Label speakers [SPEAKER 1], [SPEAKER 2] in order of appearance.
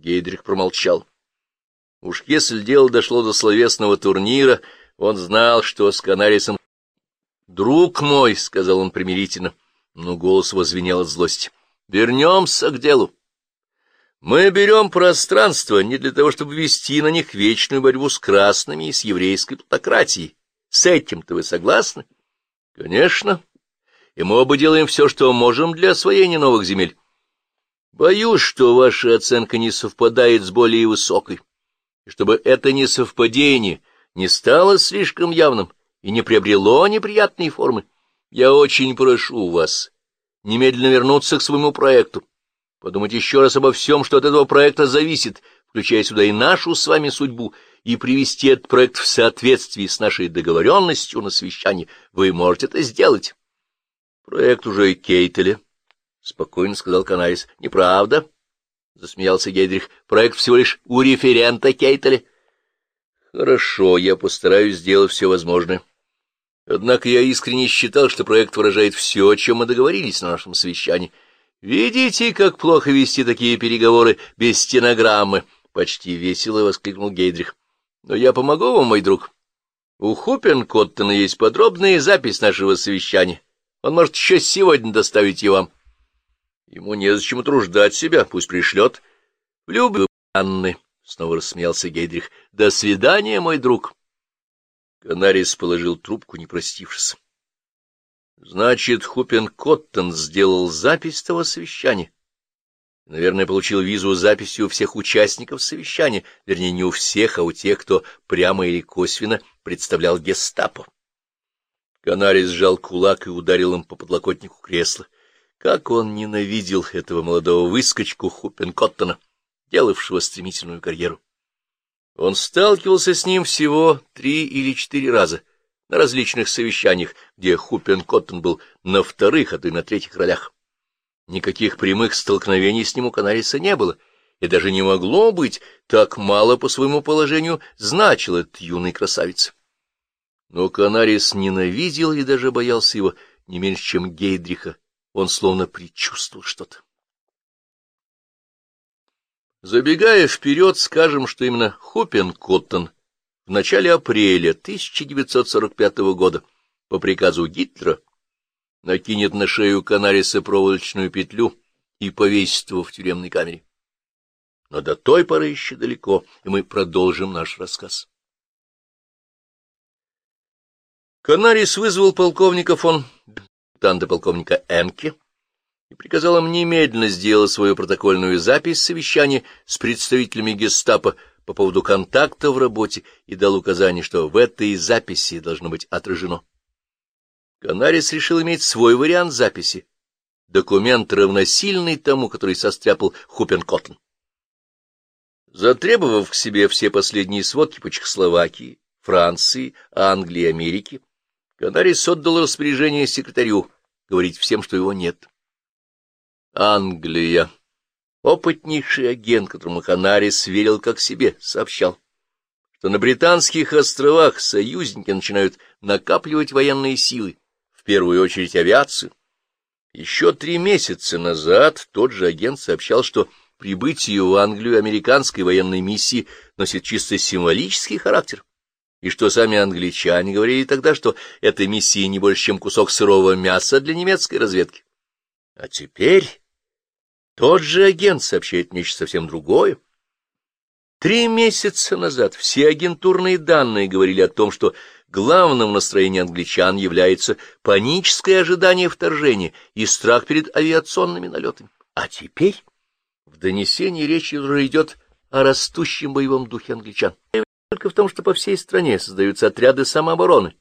[SPEAKER 1] Гейдрих промолчал. Уж если дело дошло до словесного турнира, он знал, что с Канарисом... — Друг мой, — сказал он примирительно, но голос возвенел от злости, — вернемся к делу. Мы берем пространство не для того, чтобы вести на них вечную борьбу с красными и с еврейской плутократией. С этим-то вы согласны? — Конечно. И мы оба делаем все, что можем для освоения новых земель. Боюсь, что ваша оценка не совпадает с более высокой и чтобы это несовпадение не стало слишком явным и не приобрело неприятные формы, я очень прошу вас немедленно вернуться к своему проекту, подумать еще раз обо всем, что от этого проекта зависит, включая сюда и нашу с вами судьбу, и привести этот проект в соответствии с нашей договоренностью на совещании. Вы можете это сделать. Проект уже Кейтеля, — спокойно сказал Канарис. — Неправда. — засмеялся Гейдрих. — Проект всего лишь у референта Кейтеля. — Хорошо, я постараюсь сделать все возможное. Однако я искренне считал, что проект выражает все, о чем мы договорились на нашем совещании. Видите, как плохо вести такие переговоры без стенограммы? — почти весело воскликнул Гейдрих. — Но я помогу вам, мой друг. У Хупен-Коттона есть подробная запись нашего совещания. Он может еще сегодня доставить ее вам. — Ему незачем утруждать себя, пусть пришлет. — В Анны, — снова рассмеялся Гейдрих. — До свидания, мой друг. Канарис положил трубку, не простившись. Значит, Хупен Коттон сделал запись того совещания. Наверное, получил визу с записью всех участников совещания, вернее, не у всех, а у тех, кто прямо или косвенно представлял гестапо. Канарис сжал кулак и ударил им по подлокотнику кресла. Как он ненавидел этого молодого выскочку Хупенкоттона, делавшего стремительную карьеру. Он сталкивался с ним всего три или четыре раза на различных совещаниях, где Хупенкоттон был на вторых, а то и на третьих ролях. Никаких прямых столкновений с ним у Канариса не было, и даже не могло быть, так мало по своему положению значил этот юный красавец. Но Канарис ненавидел и даже боялся его не меньше, чем Гейдриха, он словно предчувствовал что-то. Забегая вперед, скажем, что именно Хупен Коттон в начале апреля 1945 года по приказу Гитлера накинет на шею Канариса проволочную петлю и повесит его в тюремной камере. Но до той поры еще далеко, и мы продолжим наш рассказ. Канарис вызвал полковника фон адъютанта полковника Энке и приказал им немедленно сделать свою протокольную запись совещания с представителями гестапо по поводу контакта в работе и дал указание, что в этой записи должно быть отражено. Канарис решил иметь свой вариант записи, документ, равносильный тому, который состряпал Хупенкоттен. Затребовав к себе все последние сводки по Чехословакии, Франции, Англии Америке, Канарис отдал распоряжение секретарю говорить всем, что его нет. Англия. Опытнейший агент, которому Канарис верил как себе, сообщал, что на Британских островах союзники начинают накапливать военные силы, в первую очередь авиацию. Еще три месяца назад тот же агент сообщал, что прибытие в Англию американской военной миссии носит чисто символический характер и что сами англичане говорили тогда, что эта миссия не больше, чем кусок сырого мяса для немецкой разведки. А теперь тот же агент сообщает нечто совсем другое. Три месяца назад все агентурные данные говорили о том, что главным настроением англичан является паническое ожидание вторжения и страх перед авиационными налетами. А теперь в донесении речь уже идет о растущем боевом духе англичан только в том, что по всей стране создаются отряды самообороны,